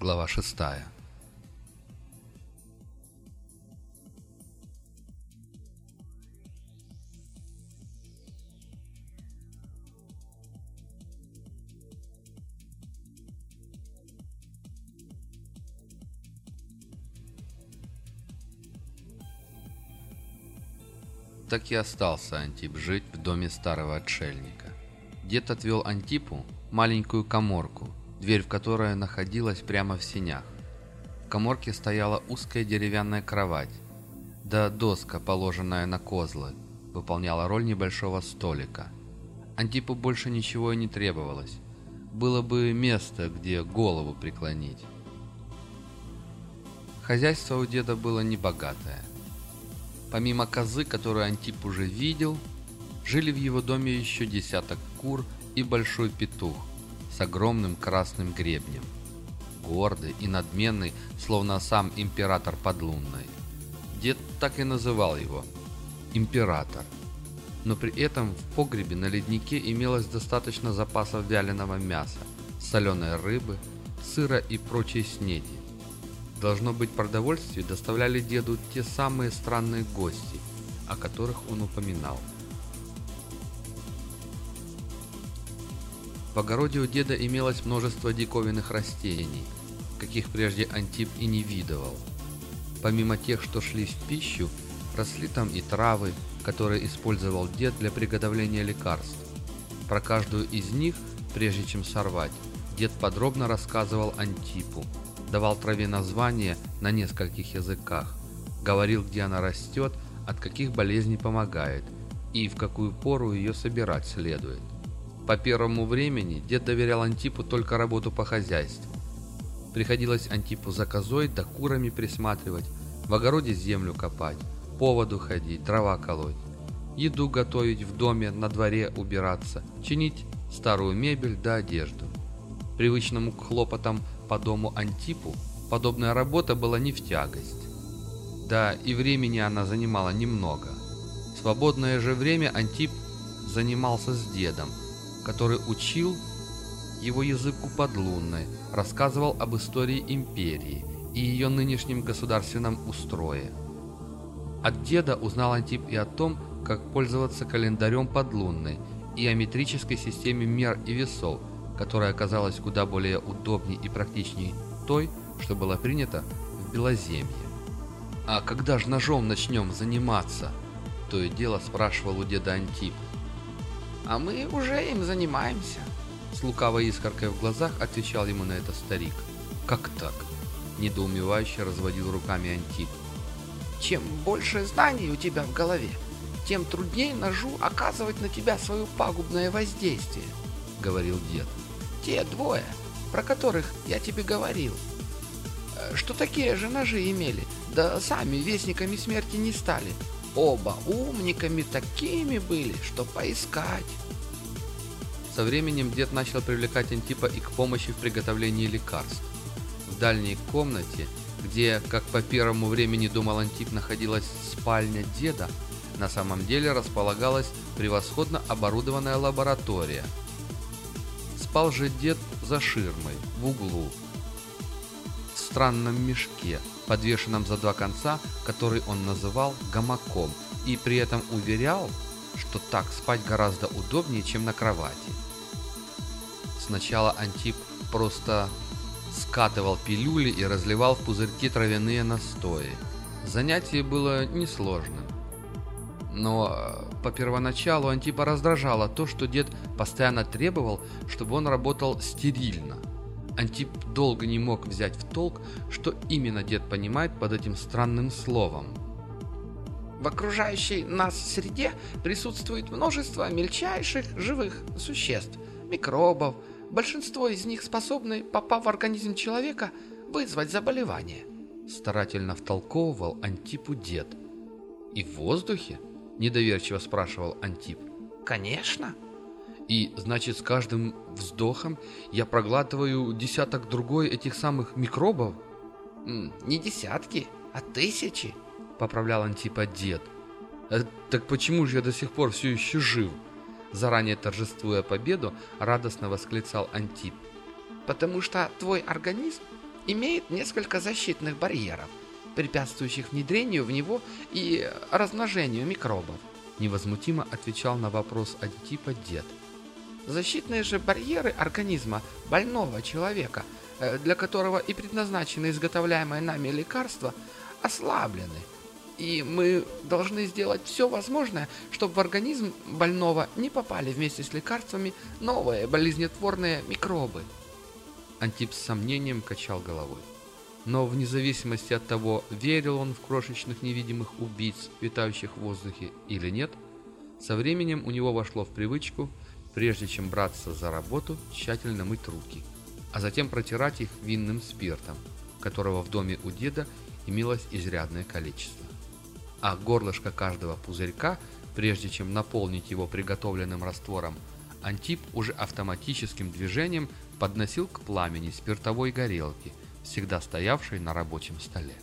Глава 6 Так и остался Антип жить в доме старого отшельника. Дед отвел Антипу маленькую коморку, дверь в которой находилась прямо в сенях. В коморке стояла узкая деревянная кровать, да доска, положенная на козлы, выполняла роль небольшого столика. Антипу больше ничего и не требовалось. Было бы место, где голову преклонить. Хозяйство у деда было небогатое. Помимо козы, которую Антип уже видел, жили в его доме еще десяток кур и большой петух с огромным красным гребнем. Гордый и надменный, словно сам император подлунной. Дед так и называл его – император. Но при этом в погребе на леднике имелось достаточно запасов вяленого мяса, соленой рыбы, сыра и прочей снеди. Должно быть, продовольствие доставляли деду те самые странные гости, о которых он упоминал. В огороде у деда имелось множество диковинных растений, каких прежде Антип и не видывал. Помимо тех, что шли в пищу, росли там и травы, которые использовал дед для приготовления лекарств. Про каждую из них, прежде чем сорвать, дед подробно рассказывал Антипу, давал траве название на нескольких языках, говорил, где она растет, от каких болезней помогает и в какую пору ее собирать следует. По первому времени дед доверял Антипу только работу по хозяйству. Приходилось Антипу за козой да курами присматривать, в огороде землю копать, по воду ходить, дрова колоть, еду готовить в доме, на дворе убираться, чинить старую мебель да одежду. Привычному к хлопотам по дому Антипу подобная работа была не в тягость. Да, и времени она занимала немного. Свободное же время Антип занимался с дедом, который учил его языку подлунной, рассказывал об истории империи и ее нынешнем государственном устрое. От деда узнал Антип и о том, как пользоваться календарем подлунной и о метрической системе мер и весов, которая оказалась куда более удобней и практичней той, что была принята в Белоземье. «А когда же ножом начнем заниматься?» То и дело спрашивал у деда Антип. «А мы уже им занимаемся», — с лукавой искоркой в глазах отвечал ему на это старик. «Как так?» — недоумевающе разводил руками Антип. «Чем больше знаний у тебя в голове, тем труднее ножу оказывать на тебя свое пагубное воздействие», — говорил дед. Те двое, про которых я тебе говорил. Э, что такие же ножи имели, да сами вестниками смерти не стали. Оба умниками такими были, что поискать. Со временем дед начал привлекать Антипа и к помощи в приготовлении лекарств. В дальней комнате, где, как по первому времени думал Антип, находилась спальня деда, на самом деле располагалась превосходно оборудованная лаборатория – Спал же дед за ширмой, в углу, в странном мешке, подвешенном за два конца, который он называл гамаком, и при этом уверял, что так спать гораздо удобнее, чем на кровати. Сначала Антип просто скатывал пилюли и разливал в пузырьки травяные настои. Занятие было несложным. Но э, по первоначалу Антипа раздражало то, что дед постоянно требовал, чтобы он работал стерильно. Антип долго не мог взять в толк, что именно дед понимает под этим странным словом. В окружающей нас среде присутствует множество мельчайших живых существ, микробов. Большинство из них способны, попав в организм человека, вызвать заболевание. Старательно втолковывал Антипу дед. И в воздухе? Недоверчиво спрашивал Антип. Конечно. И значит, с каждым вздохом я проглатываю десяток другой этих самых микробов? Не десятки, а тысячи, поправлял Антипа дед. «Э, так почему же я до сих пор все еще жив? Заранее торжествуя победу, радостно восклицал Антип. Потому что твой организм имеет несколько защитных барьеров, препятствующих внедрению в него и размножению микробов. Невозмутимо отвечал на вопрос Антипа дед. Защитные же барьеры организма больного человека, э, для которого и предназначены изготовляемые нами лекарства, ослаблены. И мы должны сделать все возможное, чтобы в организм больного не попали вместе с лекарствами новые болезнетворные микробы. Антип с сомнением качал головой. Но вне зависимости от того, верил он в крошечных невидимых убийц, витающих в воздухе, или нет, со временем у него вошло в привычку, прежде чем браться за работу, тщательно мыть руки, а затем протирать их винным спиртом, которого в доме у деда имелось изрядное количество. А горлышко каждого пузырька, прежде чем наполнить его приготовленным раствором, Антип уже автоматическим движением подносил к пламени спиртовой горелки, всегда стоявшей на рабочем столе.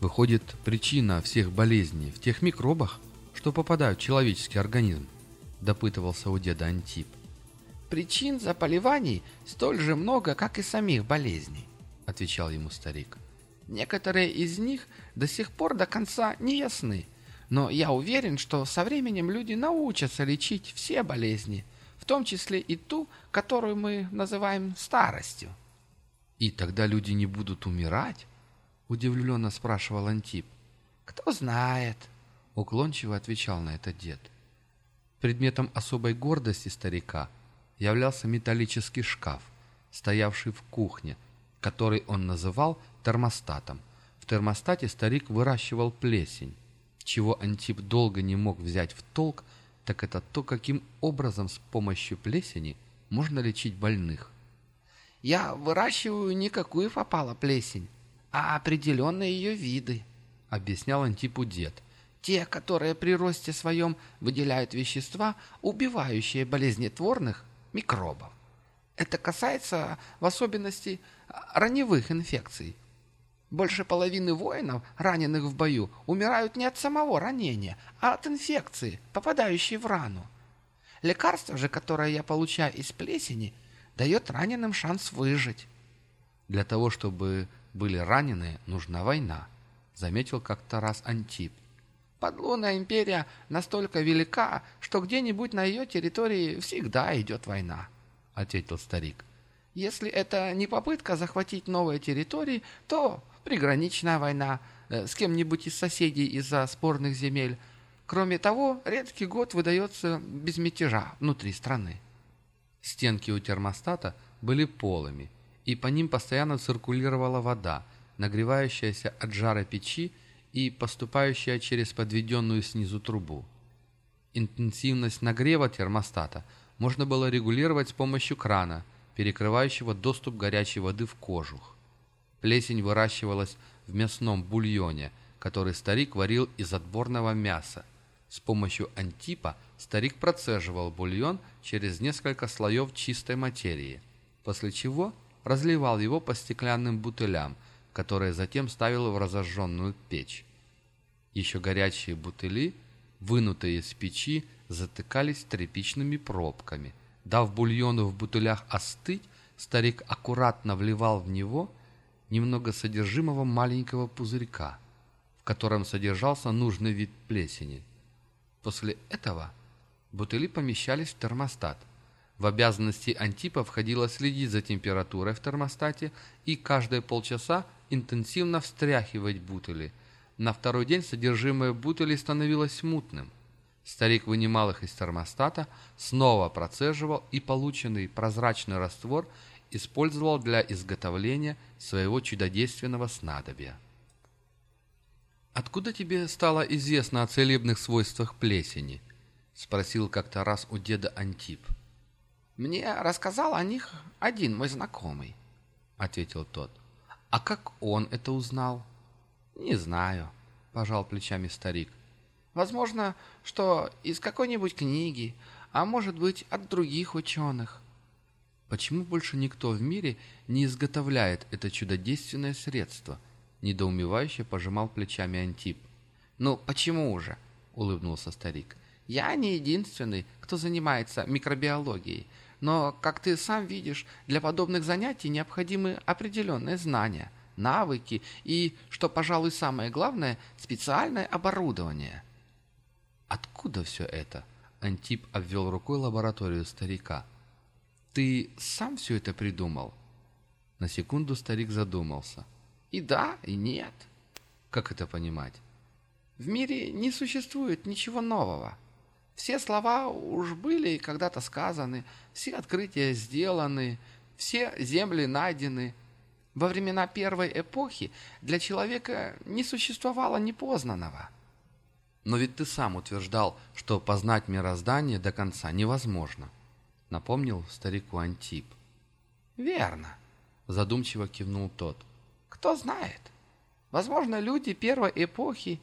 Выходит, причина всех болезней в тех микробах, что попадают в человеческий организм, допытывался у деда Антип. Причин заболеваний столь же много, как и самих болезней, отвечал ему старик. Некоторые из них до сих пор до конца не ясны, но я уверен, что со временем люди научатся лечить все болезни, в том числе и ту, которую мы называем старостью. «И тогда люди не будут умирать?» — удивленно спрашивал Антип. «Кто знает», — уклончиво отвечал на это дед. Предметом особой гордости старика являлся металлический шкаф, стоявший в кухне, который он называл термостатом. В термостате старик выращивал плесень. Чего Антип долго не мог взять в толк, так это то, каким образом с помощью плесени можно лечить больных. «Я выращиваю не какую попала плесень, а определенные ее виды», — объяснял Антипу дед. «Те, которые при росте своем выделяют вещества, убивающие болезнетворных микробов. Это касается в особенности раневых инфекций, больше половины воинов, раненых в бою, умирают не от самого ранения, а от инфекции, попадающей в рану. Лекарство же, которое я получаю из плесени, дает раненым шанс выжить. Для того, чтобы были ранены, нужна война, заметил как-то раз Антип. Подлунная империя настолько велика, что где-нибудь на ее территории всегда идет война, ответил старик. Если это не попытка захватить новые территории, то приграничная война э, с кем-нибудь из соседей из-за спорных земель. Кроме того, редкий год выдается без мятежа внутри страны. Стенки у термостата были полыми, и по ним постоянно циркулировала вода, нагревающаяся от жара печи и поступающая через подведенную снизу трубу. Интенсивность нагрева термостата можно было регулировать с помощью крана, перекрывающего доступ горячей воды в кожух. Плесень выращивалась в мясном бульоне, который старик варил из отборного мяса. С помощью антипа старик процеживал бульон через несколько слоев чистой материи, после чего разливал его по стеклянным бутылям, которые затем ставил в разожженную печь. Еще горячие бутыли, вынутые из печи, затыкались тряпичными пробками. Дав бульону в бутылях остыть, старик аккуратно вливал в него – немного содержимого маленького пузырька, в котором содержался нужный вид плесени. После этого бутыли помещались в термостат. В обязанности Антипа входило следить за температурой в термостате и каждые полчаса интенсивно встряхивать бутыли. На второй день содержимое бутылей становилось мутным. Старик вынимал их из термостата, снова процеживал и полученный прозрачный раствор использовал для изготовления своего чудодейственного снадобья. «Откуда тебе стало известно о целебных свойствах плесени?» — спросил как-то раз у деда Антип. «Мне рассказал о них один мой знакомый», — ответил тот. «А как он это узнал?» «Не знаю», — пожал плечами старик. «Возможно, что из какой-нибудь книги, а может быть, от других ученых. Почему больше никто в мире не изготовляет это чудодейственное средство? Недоумевающе пожимал плечами Антип. «Ну, почему же?» — улыбнулся старик. «Я не единственный, кто занимается микробиологией. Но, как ты сам видишь, для подобных занятий необходимы определенные знания, навыки и, что, пожалуй, самое главное, специальное оборудование. Откуда все это? Антип обвел рукой лабораторию старика. Ты сам все это придумал? На секунду старик задумался. И да, и нет. Как это понимать? В мире не существует ничего нового. Все слова уж были когда-то сказаны, все открытия сделаны, все земли найдены. Во времена первой эпохи для человека не существовало непознанного. Но ведь ты сам утверждал, что познать мироздание до конца невозможно, напомнил старику Антип. Верно, задумчиво кивнул тот. Кто знает. Возможно, люди первой эпохи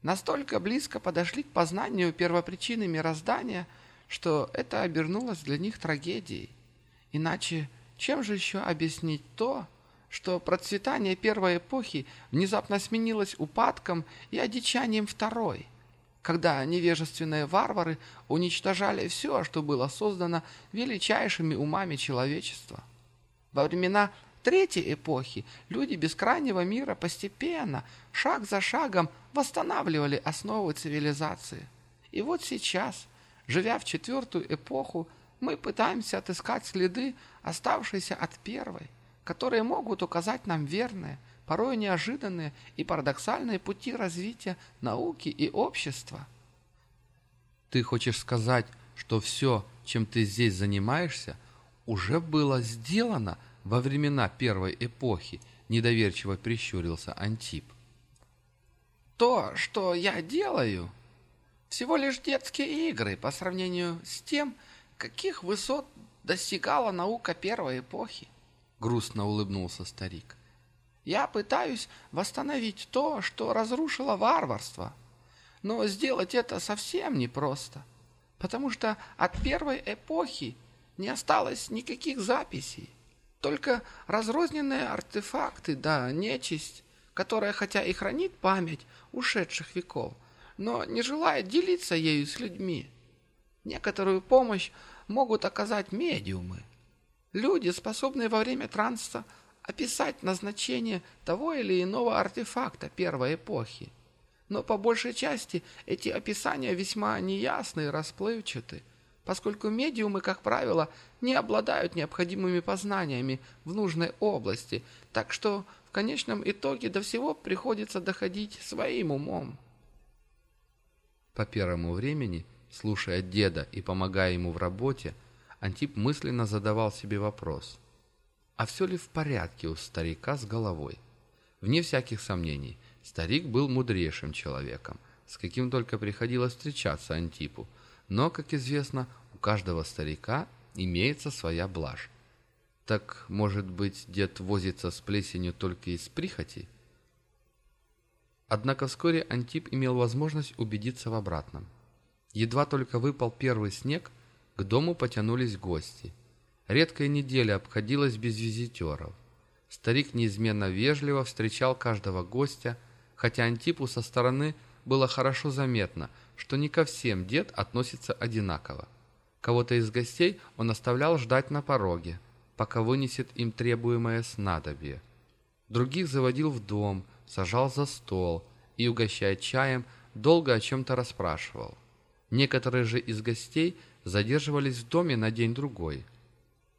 настолько близко подошли к познанию первопричины мироздания, что это обернулось для них трагедией. Иначе чем же еще объяснить то, что процветание первой эпохи внезапно сменилось упадком и одичанием второй, когда невежественные варвары уничтожали все, что было создано величайшими умами человечества. Во времена третьей эпохи люди бескрайнего мира постепенно, шаг за шагом, восстанавливали основы цивилизации. И вот сейчас, живя в четвертую эпоху, мы пытаемся отыскать следы, оставшиеся от первой, которые могут указать нам верные, порой неожиданные и парадоксальные пути развития науки и общества. Ты хочешь сказать, что все, чем ты здесь занимаешься, уже было сделано во времена первой эпохи, недоверчиво прищурился Антип. То, что я делаю, всего лишь детские игры по сравнению с тем, каких высот достигала наука первой эпохи, грустно улыбнулся старик. Я пытаюсь восстановить то, что разрушило варварство, но сделать это совсем непросто, потому что от первой эпохи не осталось никаких записей. Только разрозненные артефакты, да нечисть, которая хотя и хранит память ушедших веков, но не желает делиться ею с людьми. Некоторую помощь могут оказать медиумы. Люди, способные во время транса описать назначение того или иного артефакта первой эпохи. Но по большей части эти описания весьма неясны и расплывчаты – поскольку медиумы, как правило, не обладают необходимыми познаниями в нужной области, так что в конечном итоге до всего приходится доходить своим умом. По первому времени, слушая деда и помогая ему в работе, Антип мысленно задавал себе вопрос, а все ли в порядке у старика с головой? Вне всяких сомнений, старик был мудрейшим человеком, с каким только приходилось встречаться Антипу, но, как известно, у каждого старика имеется своя блажь. Так, может быть, дед возится с плесенью только из прихоти? Однако вскоре Антип имел возможность убедиться в обратном. Едва только выпал первый снег, к дому потянулись гости. Редкая неделя обходилась без визитеров. Старик неизменно вежливо встречал каждого гостя, хотя Антипу со стороны было хорошо заметно – что не ко всем дед относится одинаково. Кого-то из гостей он оставлял ждать на пороге, пока вынесет им требуемое снадобье. Других заводил в дом, сажал за стол и, угощая чаем, долго о чем-то расспрашивал. Некоторые же из гостей задерживались в доме на день-другой.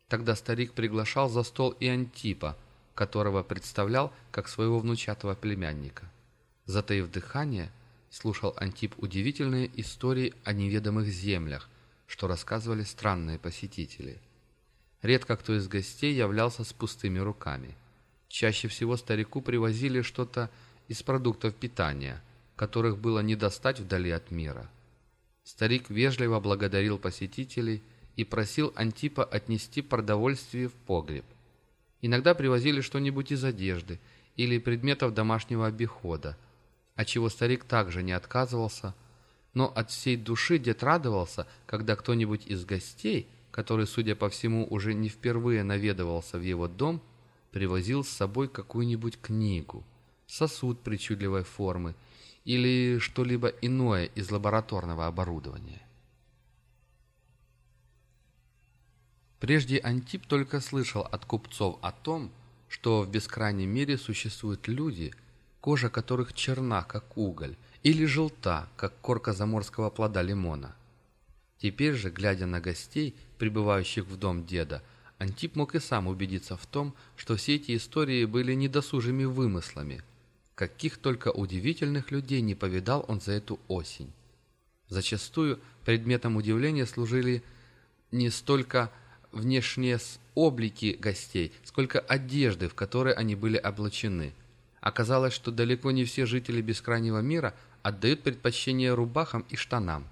Тогда старик приглашал за стол и Антипа, которого представлял как своего внучатого племянника. Затаив дыхание, слушал Антип удивительные истории о неведомых землях, что рассказывали странные посетители. Редко кто из гостей являлся с пустыми руками. Чаще всего старику привозили что-то из продуктов питания, которых было не достать вдали от мира. Старик вежливо благодарил посетителей и просил Антипа отнести продовольствие в погреб. Иногда привозили что-нибудь из одежды или предметов домашнего обихода – отчего старик также не отказывался, но от всей души дед радовался, когда кто-нибудь из гостей, который, судя по всему, уже не впервые наведывался в его дом, привозил с собой какую-нибудь книгу, сосуд причудливой формы или что-либо иное из лабораторного оборудования. Прежде Антип только слышал от купцов о том, что в бескрайнем мире существуют люди, кожа которых черна, как уголь, или желта, как корка заморского плода лимона. Теперь же, глядя на гостей, прибывающих в дом деда, Антип мог и сам убедиться в том, что все эти истории были недосужими вымыслами. Каких только удивительных людей не повидал он за эту осень. Зачастую предметом удивления служили не столько внешние облики гостей, сколько одежды, в которые они были облачены. Оказалось, что далеко не все жители бескрайнего мира отдают предпочтение рубахам и штанам.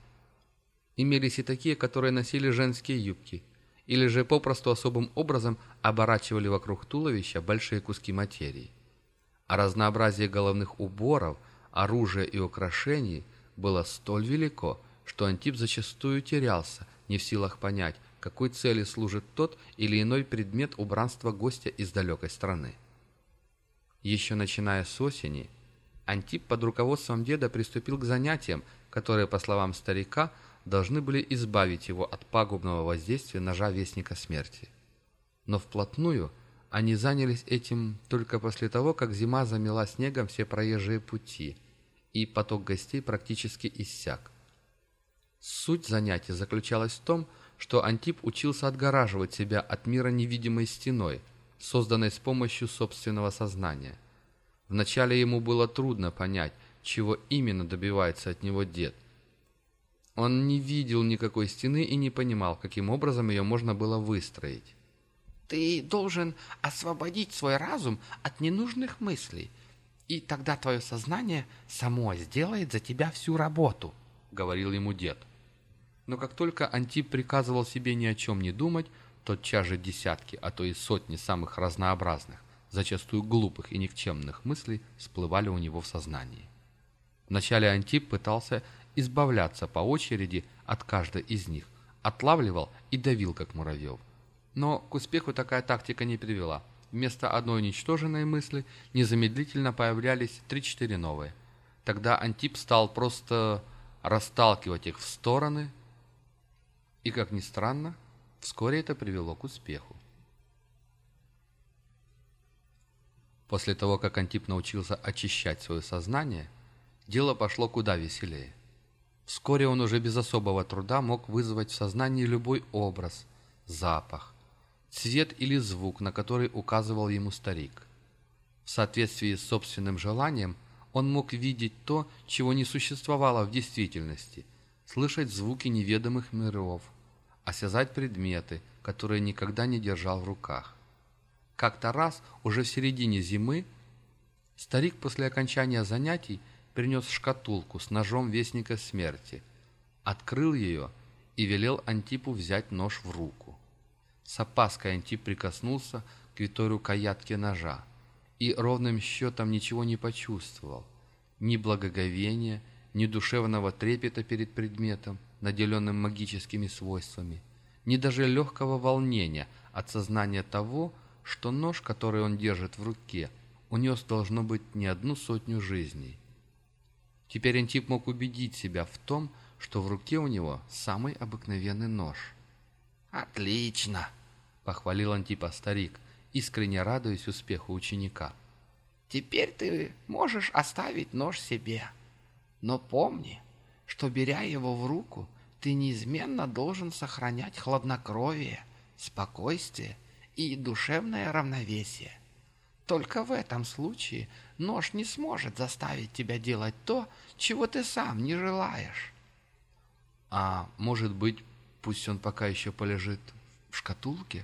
Имелись и такие, которые носили женские юбки, или же попросту особым образом оборачивали вокруг туловища большие куски материи. А разнообразие головных уборов, оружия и украшений было столь велико, что Антип зачастую терялся, не в силах понять, какой цели служит тот или иной предмет убранства гостя из далекой страны. Еще начиная с осени, Антип под руководством деда приступил к занятиям, которые, по словам старика, должны были избавить его от пагубного воздействия ножа Вестника Смерти. Но вплотную они занялись этим только после того, как зима замела снегом все проезжие пути, и поток гостей практически иссяк. Суть занятий заключалась в том, что Антип учился отгораживать себя от мира невидимой стеной, созданной с помощью собственного сознания. Вначале ему было трудно понять, чего именно добивается от него дед. Он не видел никакой стены и не понимал, каким образом ее можно было выстроить. «Ты должен освободить свой разум от ненужных мыслей, и тогда твое сознание само сделает за тебя всю работу», — говорил ему дед. — но как только Антип приказывал себе ни о чем не думать, тотчас же десятки, а то и сотни самых разнообразных, зачастую глупых и никчемных мыслей всплывали у него в сознании. Вначале Антип пытался избавляться по очереди от каждой из них, отлавливал и давил, как муравьев. Но к успеху такая тактика не привела. Вместо одной уничтоженной мысли незамедлительно появлялись три-четыре новые. Тогда Антип стал просто расталкивать их в стороны, и, как ни странно, вскоре это привело к успеху. После того, как Антип научился очищать свое сознание, дело пошло куда веселее. Вскоре он уже без особого труда мог вызвать в сознании любой образ, запах, цвет или звук, на который указывал ему старик. В соответствии с собственным желанием он мог видеть то, чего не существовало в действительности, слышать звуки неведомых миров, осязать предметы, которые никогда не держал в руках. Как-то раз, уже в середине зимы, старик после окончания занятий принес шкатулку с ножом Вестника Смерти, открыл ее и велел Антипу взять нож в руку. С опаской Антип прикоснулся к витой рукоятке ножа и ровным счетом ничего не почувствовал, ни благоговения, ни душевного трепета перед предметом, наделенным магическими свойствами, ни даже легкого волнения от сознания того, что нож, который он держит в руке, унес должно быть не одну сотню жизней. Теперь Антип мог убедить себя в том, что в руке у него самый обыкновенный нож. «Отлично!» — похвалил Антипа старик, искренне радуясь успеху ученика. «Теперь ты можешь оставить нож себе. Но помни, что, беря его в руку, ты неизменно должен сохранять хладнокровие, спокойствие и душевное равновесие. Только в этом случае нож не сможет заставить тебя делать то, чего ты сам не желаешь. А может быть, пусть он пока еще полежит в шкатулке?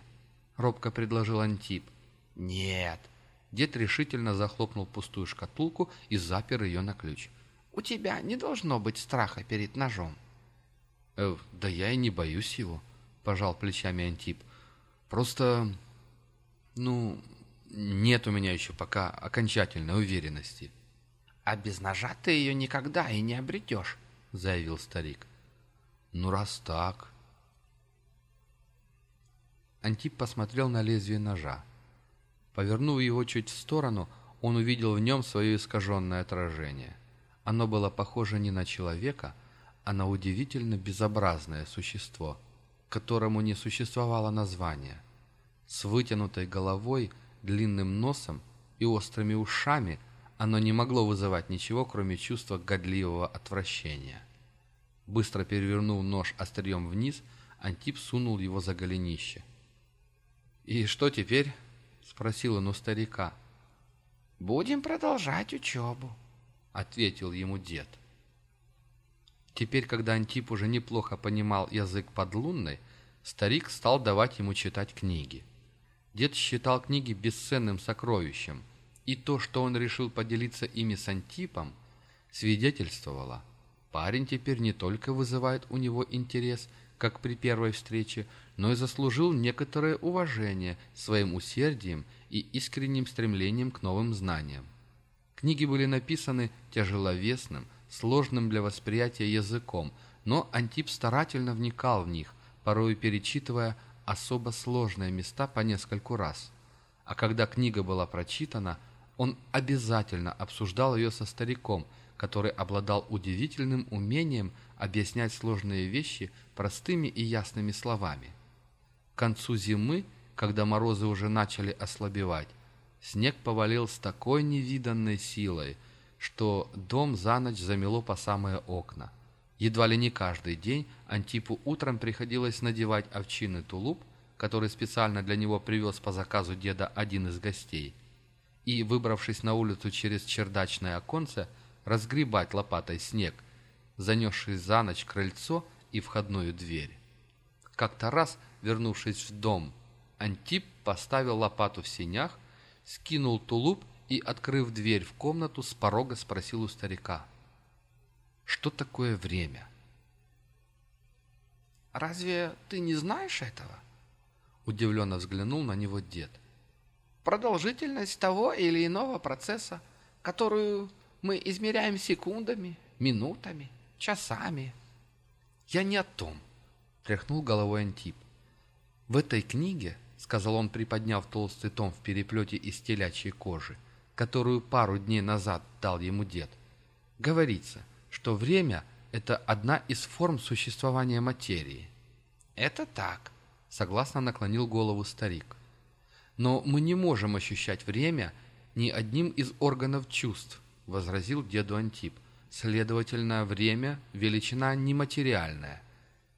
Робко предложил Антип. Нет. Дед решительно захлопнул пустую шкатулку и запер ее на ключ. У тебя не должно быть страха перед ножом. Э, «Да я и не боюсь его», — пожал плечами Антип. «Просто, ну, нет у меня еще пока окончательной уверенности». «А без ножа ты ее никогда и не обретешь», — заявил старик. «Ну, раз так...» Антип посмотрел на лезвие ножа. Повернув его чуть в сторону, он увидел в нем свое искаженное отражение. Оно было похоже не на человека, а на удивительно безобразное существо. которому не существовало названия. С вытянутой головой, длинным носом и острыми ушами оно не могло вызывать ничего, кроме чувства годливого отвращения. Быстро перевернув нож острием вниз, Антип сунул его за голенище. «И что теперь?» — спросил он у старика. «Будем продолжать учебу», — ответил ему дед. Теперь, когда Антип уже неплохо понимал язык подлунной, старик стал давать ему читать книги. Дед считал книги бесценным сокровищем, и то, что он решил поделиться ими с Антипом, свидетельствовало. Парень теперь не только вызывает у него интерес, как при первой встрече, но и заслужил некоторое уважение своим усердием и искренним стремлением к новым знаниям. Книги были написаны тяжеловесным, сложным для восприятия языком, но Антип старательно вникал в них, порой перечитывая особо сложные места по нескольку раз. А когда книга была прочитана, он обязательно обсуждал ее со стариком, который обладал удивительным умением объяснять сложные вещи простыми и ясными словами. К концу зимы, когда морозы уже начали ослабевать, снег повалил с такой невиданной силой – что дом за ночь замело по самые окна. Едва ли не каждый день Антипу утром приходилось надевать овчинный тулуп, который специально для него привез по заказу деда один из гостей, и, выбравшись на улицу через чердачное оконце, разгребать лопатой снег, занесший за ночь крыльцо и входную дверь. Как-то раз, вернувшись в дом, Антип поставил лопату в сенях, скинул тулуп и, открыв дверь в комнату, с порога спросил у старика. «Что такое время?» «Разве ты не знаешь этого?» Удивленно взглянул на него дед. «Продолжительность того или иного процесса, которую мы измеряем секундами, минутами, часами». «Я не о том», — тряхнул головой Антип. «В этой книге, — сказал он, приподняв толстый том в переплете из телячьей кожи, — которую пару дней назад дал ему дед, говорится, что время – это одна из форм существования материи. «Это так», – согласно наклонил голову старик. «Но мы не можем ощущать время ни одним из органов чувств», – возразил деду Антип. «Следовательно, время – величина нематериальная».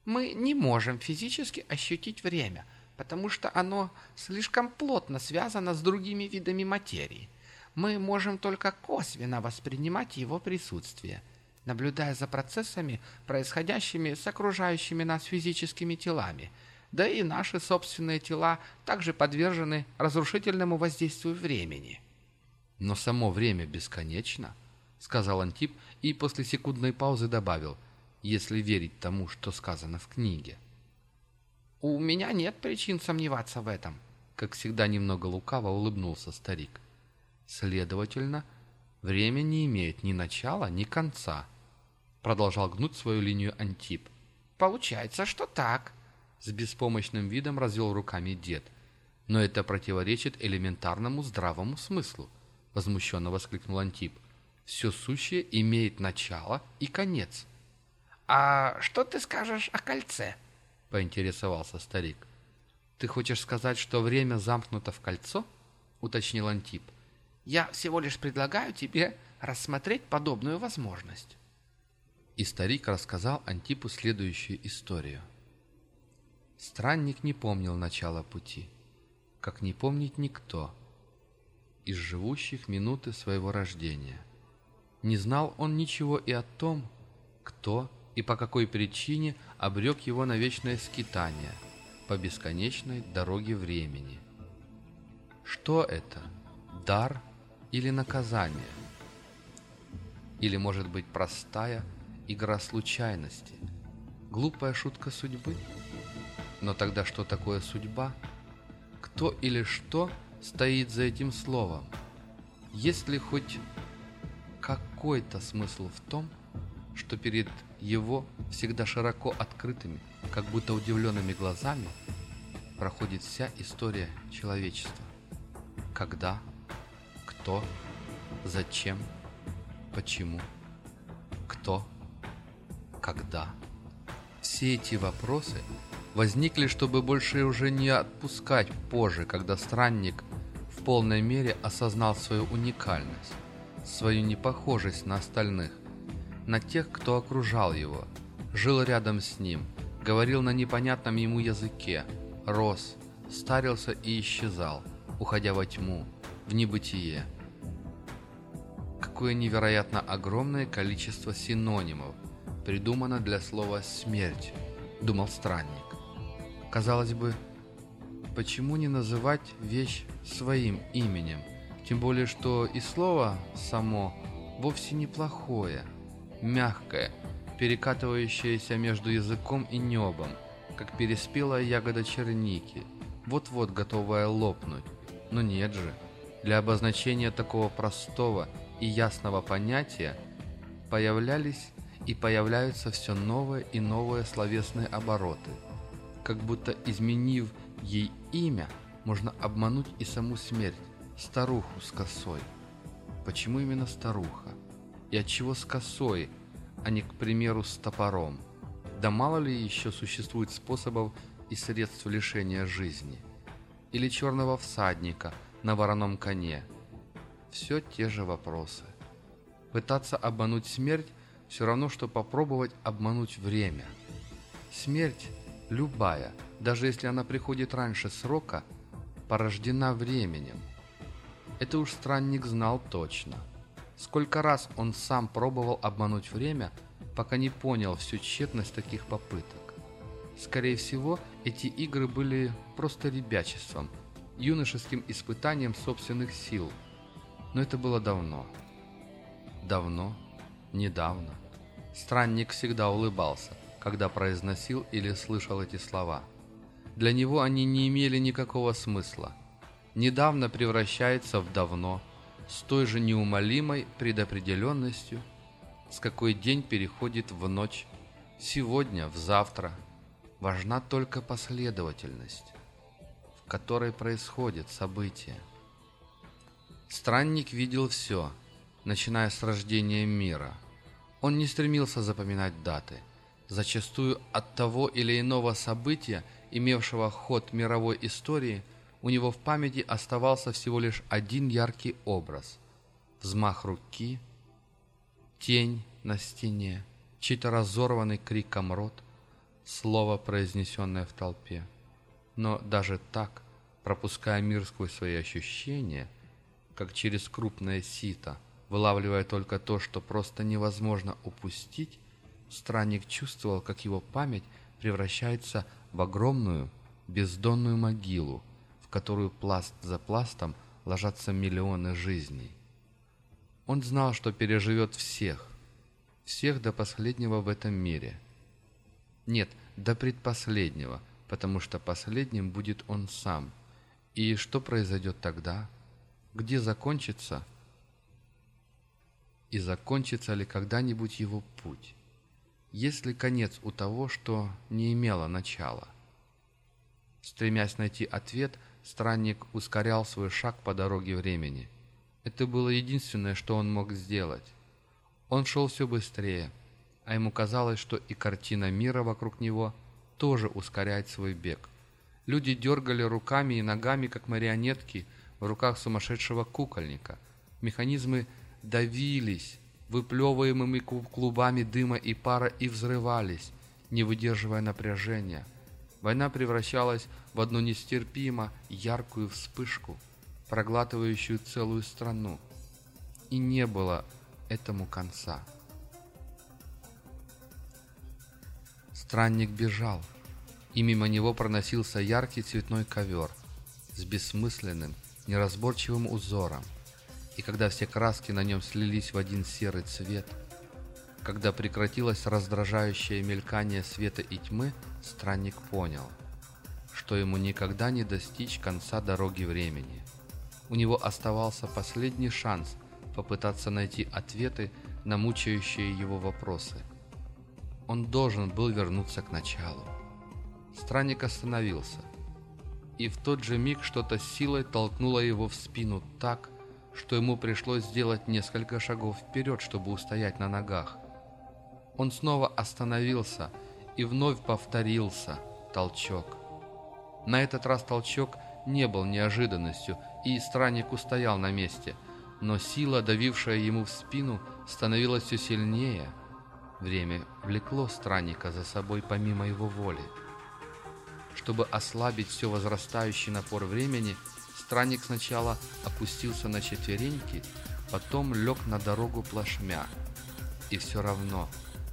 «Мы не можем физически ощутить время, потому что оно слишком плотно связано с другими видами материи мы можем только косвенно воспринимать его присутствие, наблюдая за процессами, происходящими с окружающими нас физическими телами, да и наши собственные тела также подвержены разрушительному воздействию времени. «Но само время бесконечно», — сказал Антип и после секундной паузы добавил, «если верить тому, что сказано в книге». «У меня нет причин сомневаться в этом», — как всегда немного лукаво улыбнулся старик. Следовательно, время не имеет ни начала, ни конца. Продолжал гнуть свою линию Антип. Получается, что так. С беспомощным видом развел руками дед. Но это противоречит элементарному здравому смыслу. Возмущенно воскликнул Антип. Все сущее имеет начало и конец. «А что ты скажешь о кольце?» — поинтересовался старик. «Ты хочешь сказать, что время замкнуто в кольцо?» — уточнил Антип. Я всего лишь предлагаю тебе рассмотреть подобную возможность». И старик рассказал Антипу следующую историю. Странник не помнил начала пути, как не помнит никто из живущих минуты своего рождения. Не знал он ничего и о том, кто и по какой причине обрек его на вечное скитание по бесконечной дороге времени. Что это? Дар – или наказание. Или, может быть, простая игра случайности, глупая шутка судьбы. Но тогда что такое судьба? Кто или что стоит за этим словом? Есть ли хоть какой-то смысл в том, что перед его всегда широко открытыми, как будто удивленными глазами, проходит вся история человечества? Когда? Кто? Зачем? Почему? Кто? Когда? Все эти вопросы возникли, чтобы больше уже не отпускать позже, когда странник в полной мере осознал свою уникальность, свою непохожесть на остальных, на тех, кто окружал его, жил рядом с ним, говорил на непонятном ему языке, рос, старился и исчезал, уходя во тьму, в небытие. Какое невероятно огромное количество синонимов придумано для слова «смерть», думал странник. Казалось бы, почему не называть вещь своим именем? Тем более, что и слово само вовсе неплохое, мягкое, перекатывающееся между языком и небом, как переспелая ягода черники, вот-вот готовая лопнуть. Но нет же, для обозначения такого простого и ясного понятия появлялись и появляются все новые и новые словесные обороты. Как будто изменив ей имя, можно обмануть и саму смерть, старуху с косой. Почему именно старуха? И от чего с косой, а не, к примеру, с топором? Да мало ли еще существует способов и средств лишения жизни? Или черного всадника на вороном коне? Все те же вопросы. Пытаться обмануть смерть все равно, что попробовать обмануть время. Смерть, любая, даже если она приходит раньше срока, порождена временем. Это уж странник знал точно. Сколько раз он сам пробовал обмануть время, пока не понял всю тщетность таких попыток. Скорее всего, эти игры были просто ребячеством, юношеским испытанием собственных сил. Но это было давно. Давно, недавно. Странник всегда улыбался, когда произносил или слышал эти слова. Для него они не имели никакого смысла. Недавно превращается в давно, с той же неумолимой предопределенностью, с какой день переходит в ночь, сегодня в завтра. Важна только последовательность, в которой происходит событие. Странник видел все, начиная с рождения мира – он не стремился запоминать даты. Зачастую от того или иного события, имевшего ход мировой истории, у него в памяти оставался всего лишь один яркий образ. Взмах руки, тень на стене, чей-то разорванный криком рот, слово, произнесенное в толпе. Но даже так, пропуская мир сквозь свои ощущения, как через крупное сито – Вылавливая только то, что просто невозможно упустить, странник чувствовал, как его память превращается в огромную бездонную могилу, которую пласт за пластом ложатся миллионы жизней. Он знал, что переживет всех, всех до последнего в этом мире. Нет, до предпоследнего, потому что последним будет он сам. И что произойдет тогда? Где закончится и закончится ли когда-нибудь его путь? Есть ли конец у того, что не имело начала? Стремясь найти ответ, странник ускорял свой шаг по дороге времени. Это было единственное, что он мог сделать. Он шел все быстрее, а ему казалось, что и картина мира вокруг него тоже ускоряет свой бег. Люди дергали руками и ногами, как марионетки в руках сумасшедшего кукольника. Механизмы давились выплевываемыми клубами дыма и пара и взрывались, не выдерживая напряжения. Война превращалась в одну нестерпимо яркую вспышку, проглатывающую целую страну. И не было этому конца. Странник бежал, и мимо него проносился яркий цветной ковер с бессмысленным, неразборчивым узором и когда все краски на нем слились в один серый цвет, когда прекратилось раздражающее мелькание света и тьмы, странник понял, что ему никогда не достичь конца дороги времени. У него оставался последний шанс попытаться найти ответы на мучающие его вопросы. Он должен был вернуться к началу. Странник остановился, и в тот же миг что-то силой толкнуло его в спину так, что ему пришлось сделать несколько шагов вперед, чтобы устоять на ногах. Он снова остановился и вновь повторился Толчок. На этот раз толчок не был неожиданностью, и странник устоял на месте, но сила, давившая ему в спину, становилась все сильнее. Время влекло странника за собой помимо его воли. Чтобы ослабить все возрастающий напор времени, странник сначала опустился на четвереньки, потом лег на дорогу плашмя. И все равно,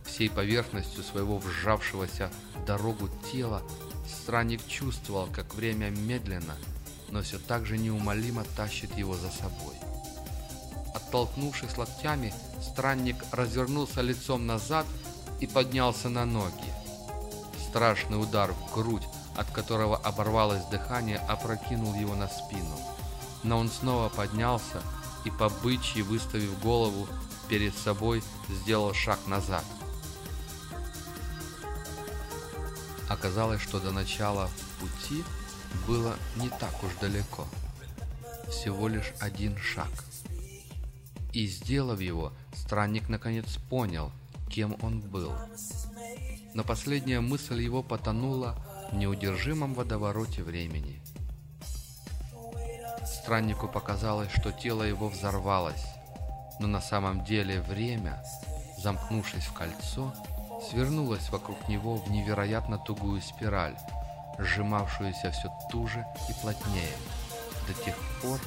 всей поверхностью своего вжавшегося в дорогу тела, странник чувствовал, как время медленно, но все так же неумолимо тащит его за собой. Оттолкнувшись локтями, странник развернулся лицом назад и поднялся на ноги. Страшный удар в грудь, от которого оборвалось дыхание, опрокинул его на спину. Но он снова поднялся и по бычьи, выставив голову перед собой, сделал шаг назад. Оказалось, что до начала пути было не так уж далеко. Всего лишь один шаг. И сделав его, странник наконец понял, кем он был. Но последняя мысль его потонула в неудержимом водовороте времени. Страннику показалось, что тело его взорвалось, но на самом деле время, замкнувшись в кольцо, свернулось вокруг него в невероятно тугую спираль, сжимавшуюся все туже и плотнее, до тех пор,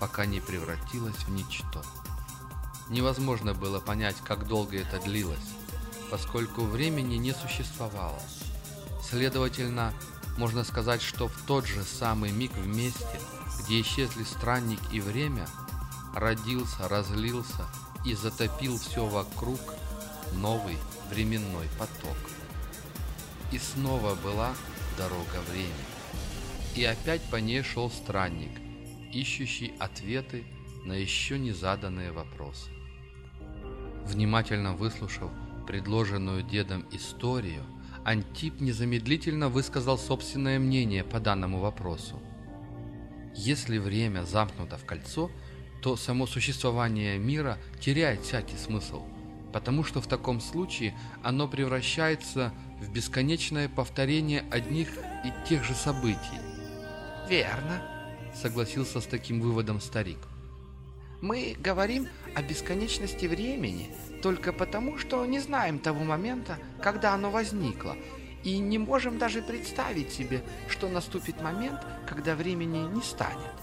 пока не превратилась в ничто. Невозможно было понять, как долго это длилось, поскольку времени не существовало. Следовательно, можно сказать, что в тот же самый миг вместе, где исчезли странник и время, родился, разлился и затопил все вокруг новый временной поток. И снова была дорога времени. И опять по ней шел странник, ищущий ответы на еще не заданные вопросы. Внимательно выслушав предложенную дедом историю, Антип незамедлительно высказал собственное мнение по данному вопросу. Если время замкнуто в кольцо, то само существование мира теряет всякий смысл – потому что в таком случае оно превращается в бесконечное повторение одних и тех же событий. «Верно», — согласился с таким выводом старик. «Мы говорим о бесконечности времени только потому, что не знаем того момента, когда оно возникло, и не можем даже представить себе, что наступит момент, когда времени не станет».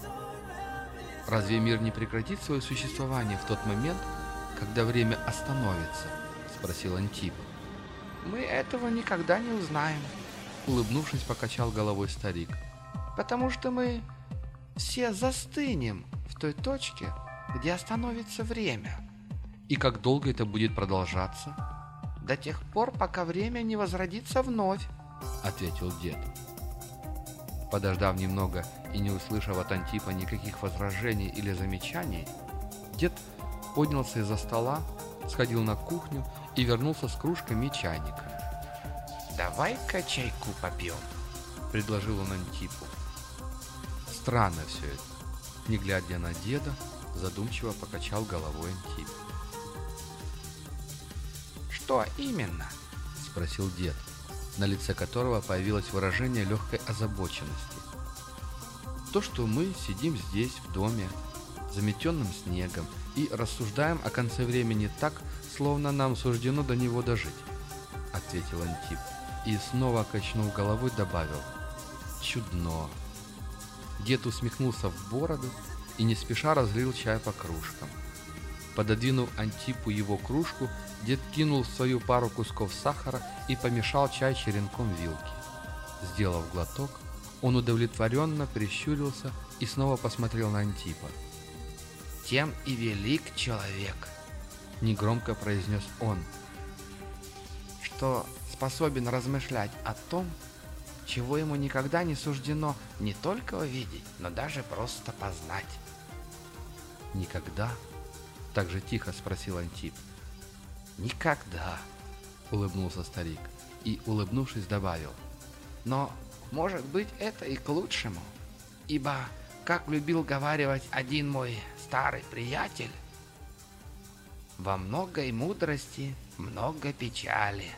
Разве мир не прекратит свое существование в тот момент, когда время остановится?» — спросил Антип. «Мы этого никогда не узнаем», — улыбнувшись, покачал головой старик. «Потому что мы все застынем в той точке, где остановится время». «И как долго это будет продолжаться?» «До тех пор, пока время не возродится вновь», — ответил дед. Подождав немного и не услышав от Антипа никаких возражений или замечаний, дед поднялся из-за стола, сходил на кухню и вернулся с кружками и чайником. «Давай-ка чайку попьем», — предложил он Антипу. Странно все это. Не глядя на деда, задумчиво покачал головой Антип. «Что именно?» — спросил дед, на лице которого появилось выражение легкой озабоченности. «То, что мы сидим здесь, в доме, заметенным снегом, и рассуждаем о конце времени так, словно нам суждено до него дожить», — ответил Антип и, снова качнув головой, добавил «Чудно». Дед усмехнулся в бороду и не спеша разлил чай по кружкам. Пододвинув Антипу его кружку, дед кинул в свою пару кусков сахара и помешал чай черенком вилки. Сделав глоток, он удовлетворенно прищурился и снова посмотрел на Антипа тем и велик человек», — негромко произнес он, «что способен размышлять о том, чего ему никогда не суждено не только увидеть, но даже просто познать». «Никогда?» — так же тихо спросил Антип. «Никогда», — улыбнулся старик и, улыбнувшись, добавил. «Но, может быть, это и к лучшему, ибо, как любил говаривать один мой старый приятель, во многой мудрости много печали.